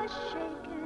Good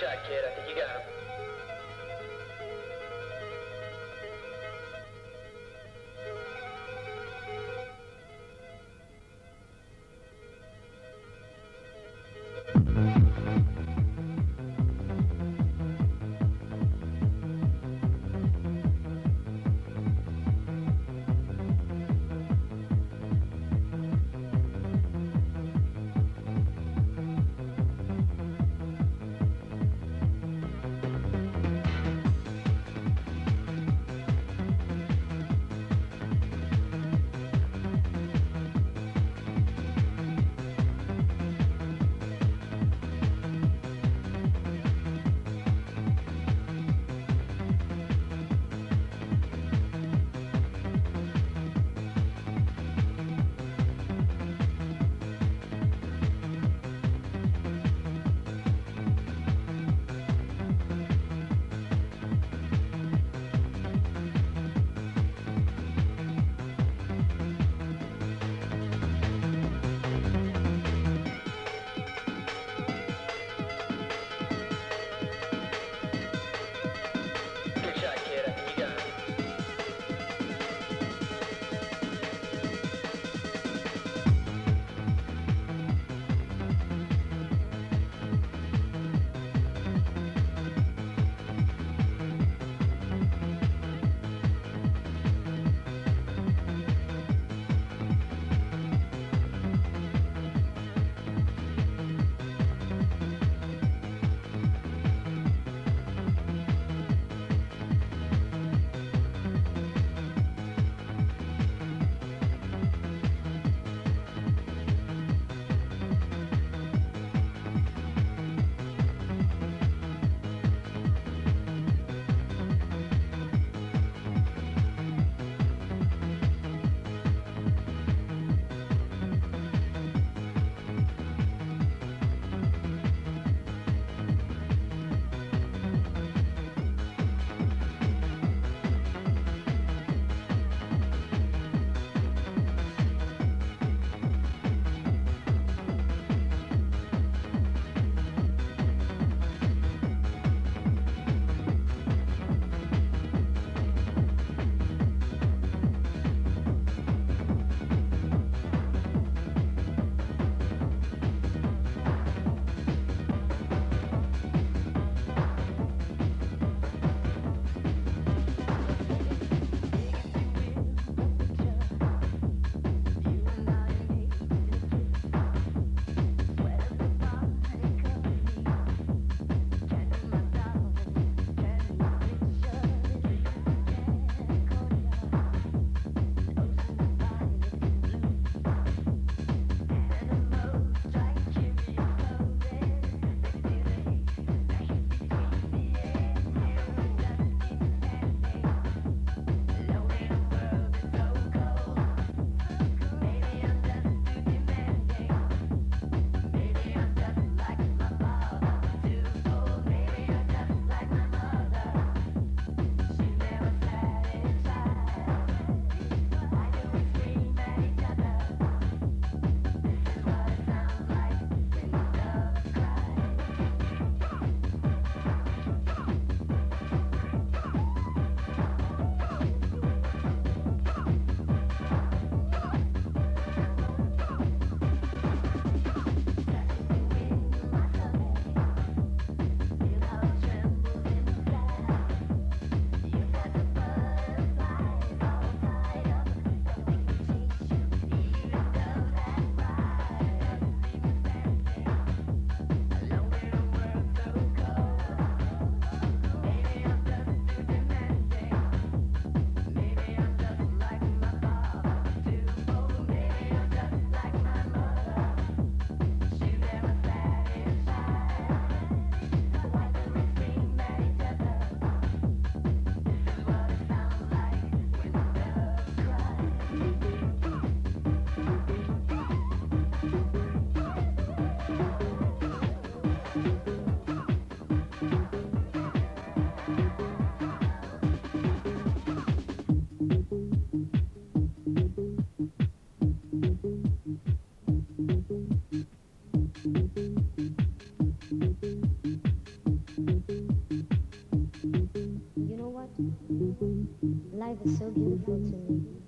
shot, kid. I think you got him. Life is so beautiful to me.